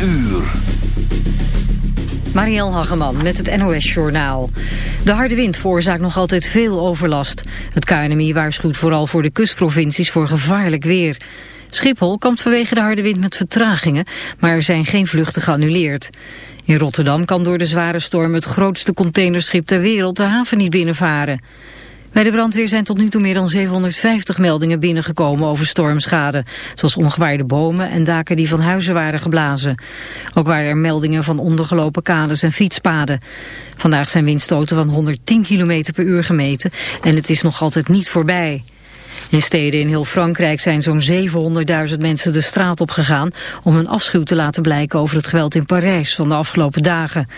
uur. Hageman met het NOS Journaal. De harde wind veroorzaakt nog altijd veel overlast. Het KNMI waarschuwt vooral voor de kustprovincies voor gevaarlijk weer. Schiphol kampt vanwege de harde wind met vertragingen, maar er zijn geen vluchten geannuleerd. In Rotterdam kan door de zware storm het grootste containerschip ter wereld de haven niet binnenvaren. Bij de brandweer zijn tot nu toe meer dan 750 meldingen binnengekomen over stormschade. Zoals omgewaaide bomen en daken die van huizen waren geblazen. Ook waren er meldingen van ondergelopen kades en fietspaden. Vandaag zijn windstoten van 110 km per uur gemeten en het is nog altijd niet voorbij. In steden in heel Frankrijk zijn zo'n 700.000 mensen de straat op gegaan om hun afschuw te laten blijken over het geweld in Parijs van de afgelopen dagen.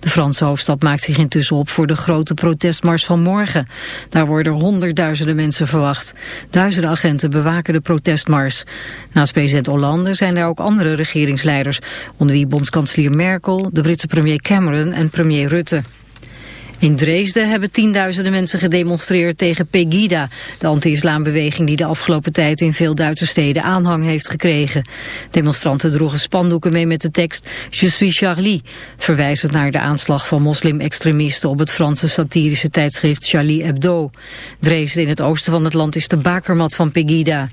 De Franse hoofdstad maakt zich intussen op voor de grote protestmars van morgen. Daar worden honderdduizenden mensen verwacht. Duizenden agenten bewaken de protestmars. Naast president Hollande zijn er ook andere regeringsleiders, onder wie bondskanselier Merkel, de Britse premier Cameron en premier Rutte. In Dresden hebben tienduizenden mensen gedemonstreerd tegen Pegida, de anti-islambeweging die de afgelopen tijd in veel Duitse steden aanhang heeft gekregen. Demonstranten droegen spandoeken mee met de tekst Je suis Charlie, verwijzend naar de aanslag van moslim-extremisten op het Franse satirische tijdschrift Charlie Hebdo. Dresden in het oosten van het land is de bakermat van Pegida.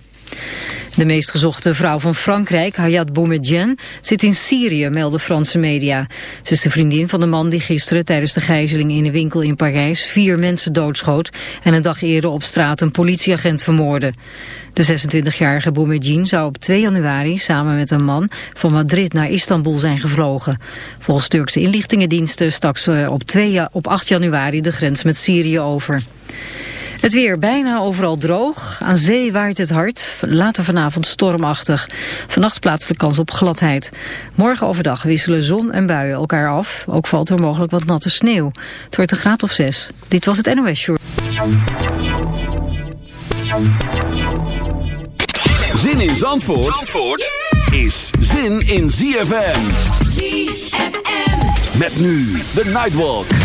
De meest gezochte vrouw van Frankrijk, Hayat Boumedienne, zit in Syrië, melden Franse media. Ze is de vriendin van de man die gisteren tijdens de gijzeling in een winkel in Parijs vier mensen doodschoot en een dag eerder op straat een politieagent vermoordde. De 26-jarige Boumediene zou op 2 januari samen met een man van Madrid naar Istanbul zijn gevlogen. Volgens Turkse inlichtingendiensten stak ze op, 2, op 8 januari de grens met Syrië over. Het weer bijna overal droog. Aan zee waait het hard. Later vanavond stormachtig. Vannacht plaatselijk kans op gladheid. Morgen overdag wisselen zon en buien elkaar af. Ook valt er mogelijk wat natte sneeuw. Het wordt een graad of zes. Dit was het NOS Short. Zin in Zandvoort, Zandvoort is zin in ZFM. ZFM. Met nu de Nightwalk.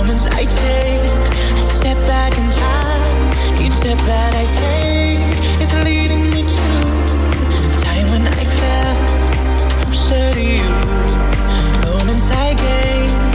Moments I I take, a step back in time. Each step that I take is leading me to time when I felt closer to you. Moments I gain,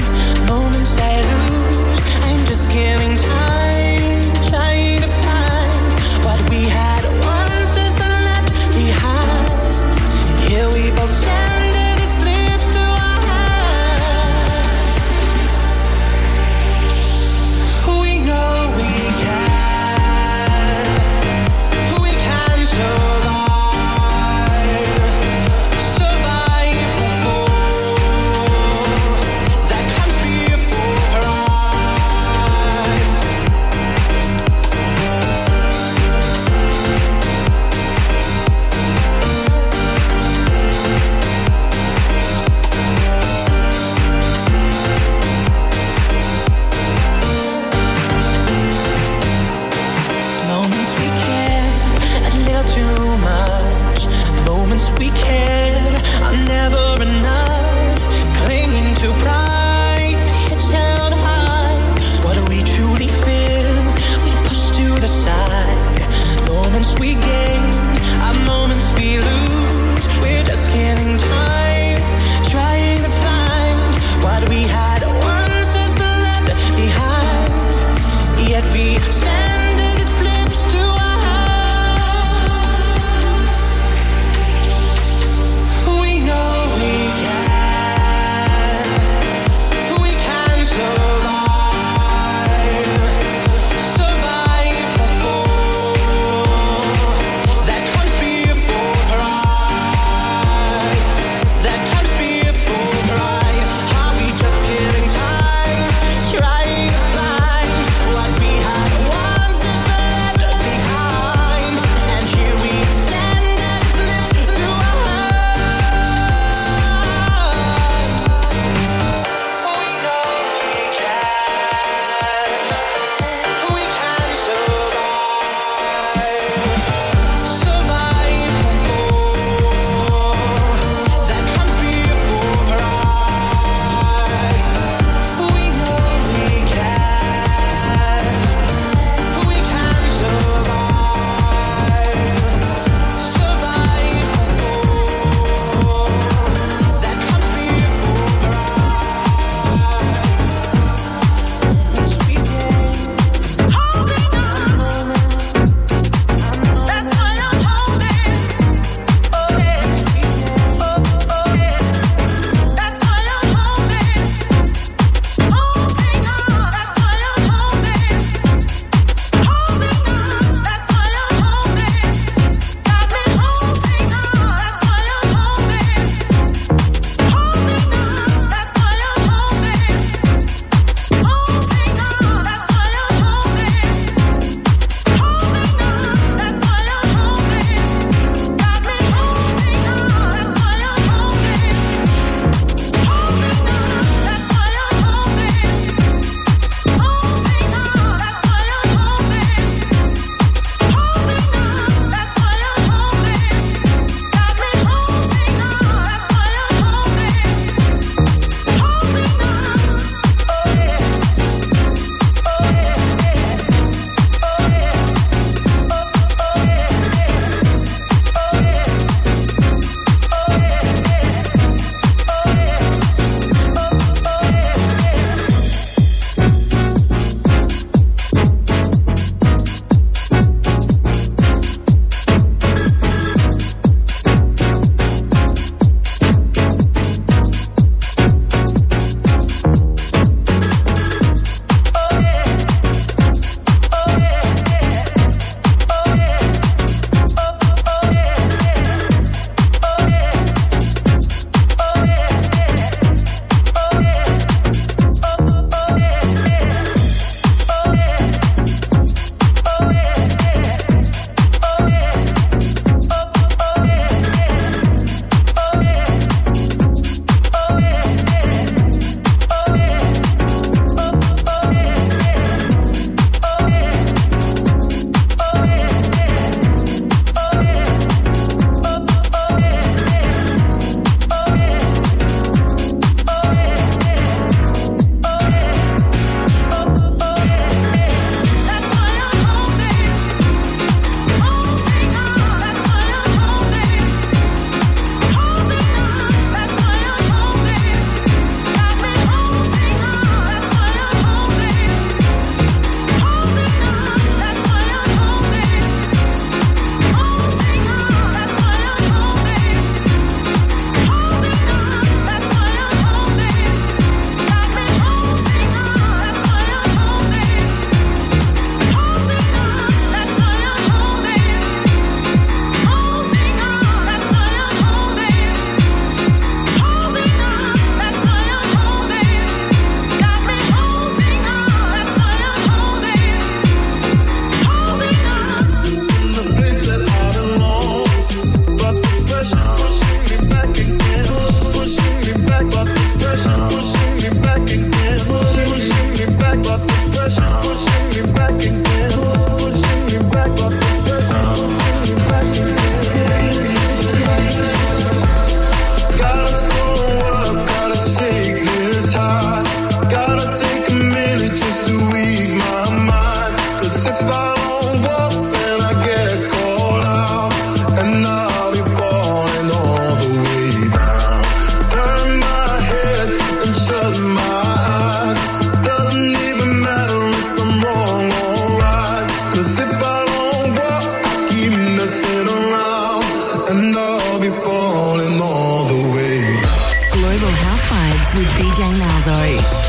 DJ Malzo.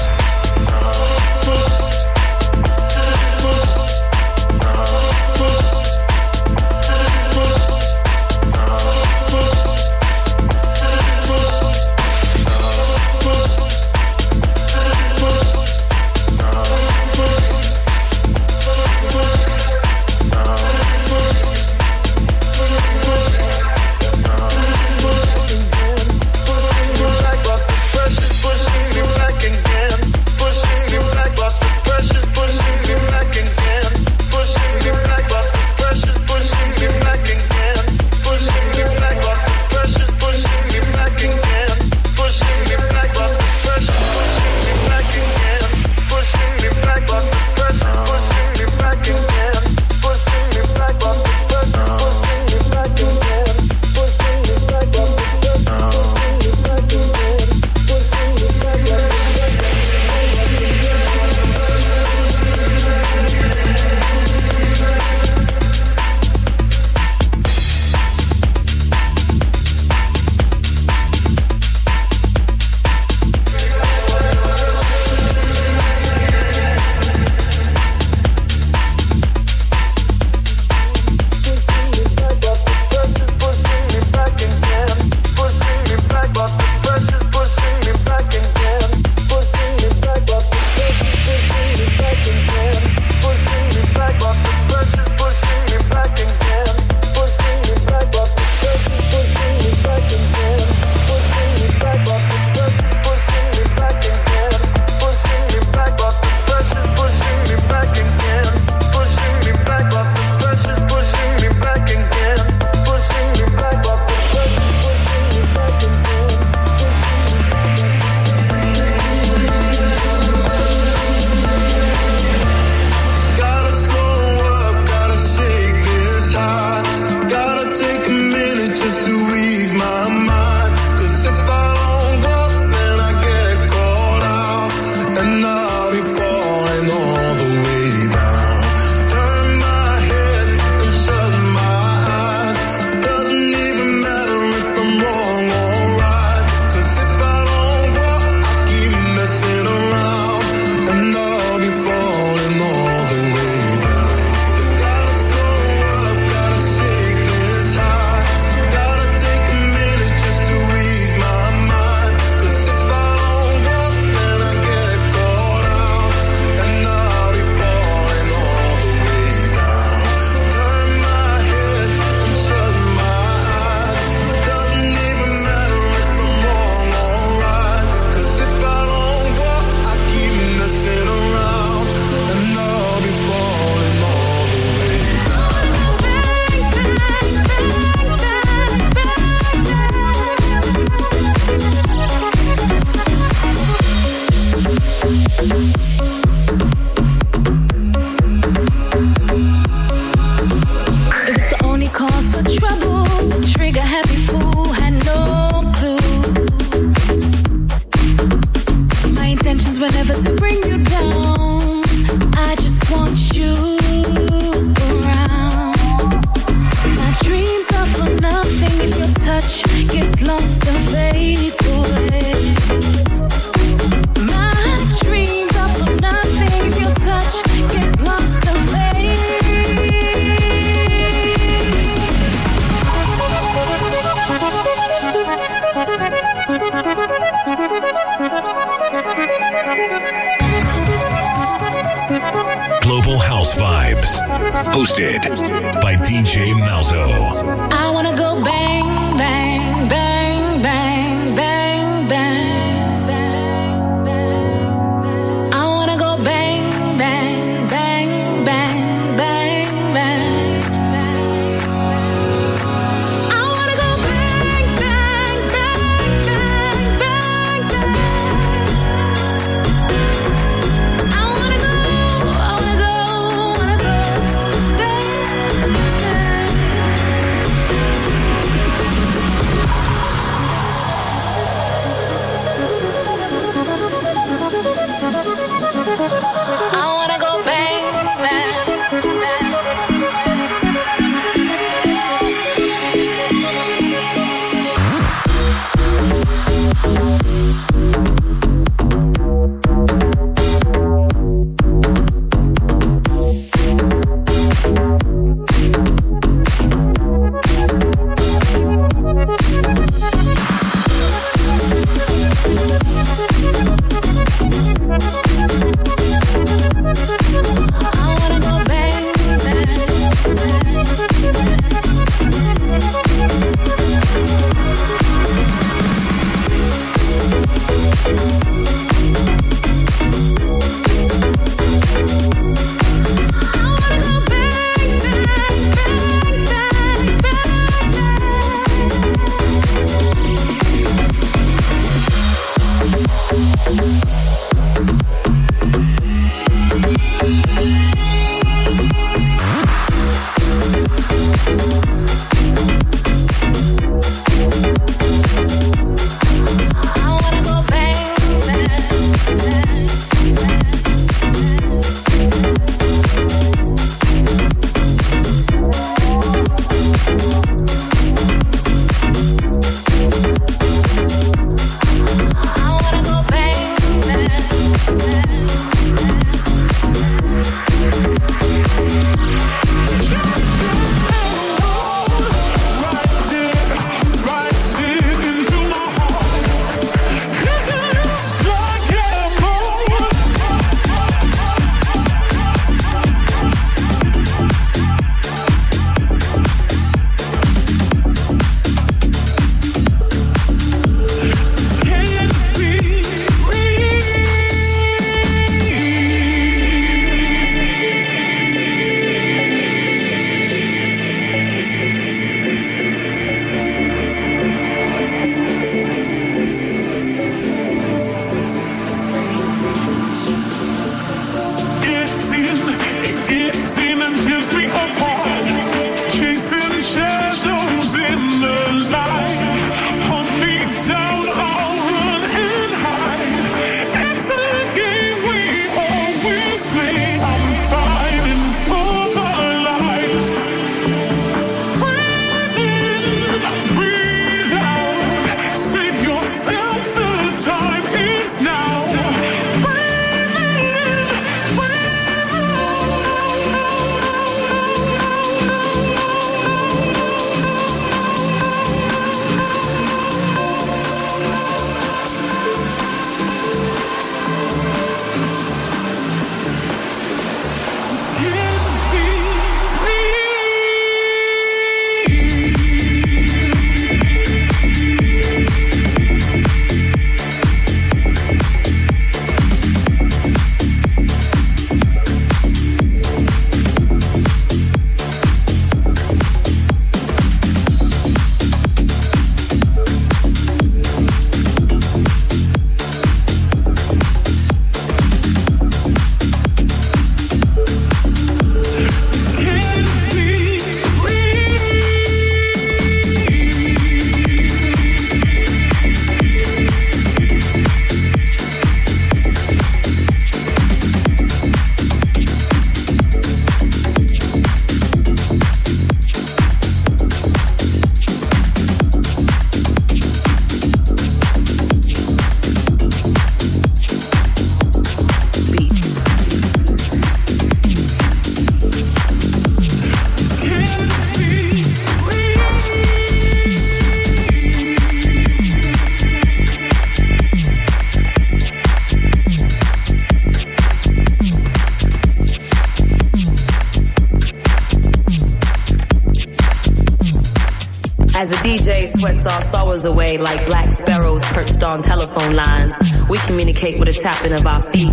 Our sorrows away like black sparrows perched on telephone lines, we communicate with a tapping of our feet,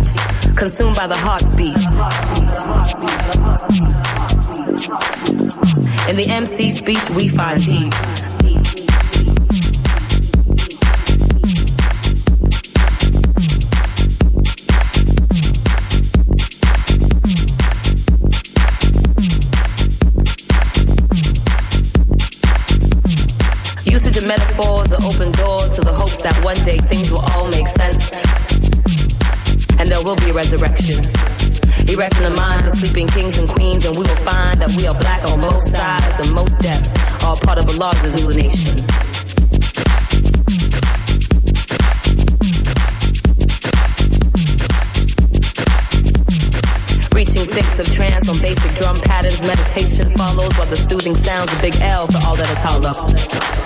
consumed by the heart's beat. In the MC speech, we find deep. Open doors to the hopes that one day things will all make sense. And there will be a resurrection. Erect in the minds of sleeping kings and queens, and we will find that we are black on both sides and most deaf, all part of a larger Zulu nation. Reaching states of trance on basic drum patterns, meditation follows while the soothing sounds of Big L for all that is hollow.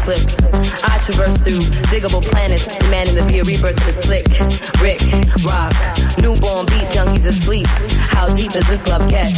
Slip. I traverse through diggable planets, demanding to be a rebirth of the slick. Rick, rock, newborn beat junkies asleep. How deep does this love get?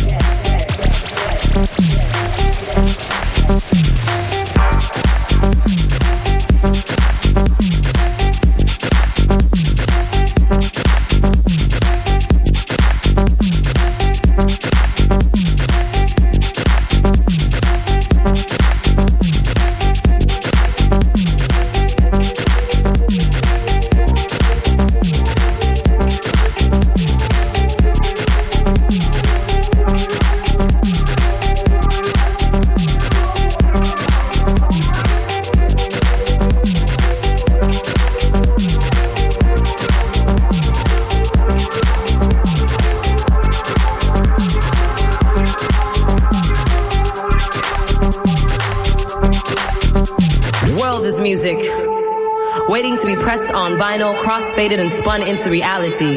Crossfaded and spun into reality.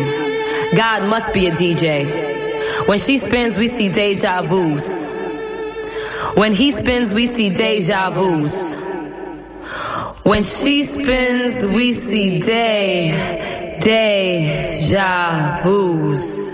God must be a DJ. When she spins, we see deja vus. When he spins, we see deja vus. When she spins, we see day, deja vus.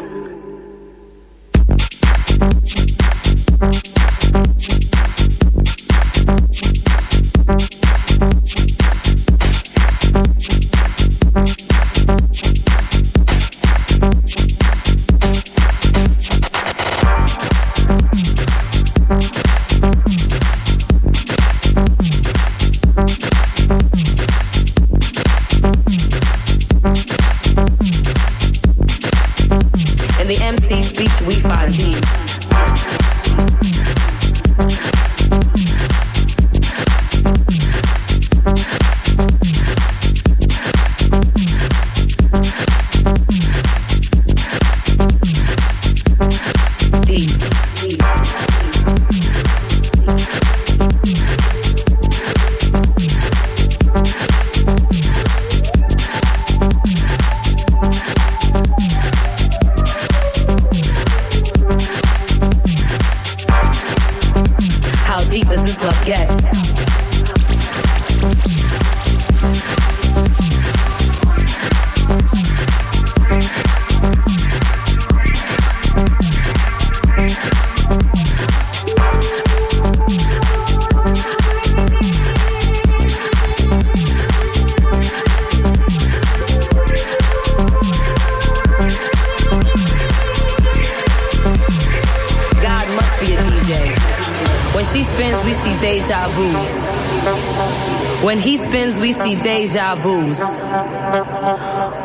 Vus.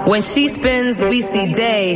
When she spins, we see day,